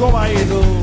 izango bai du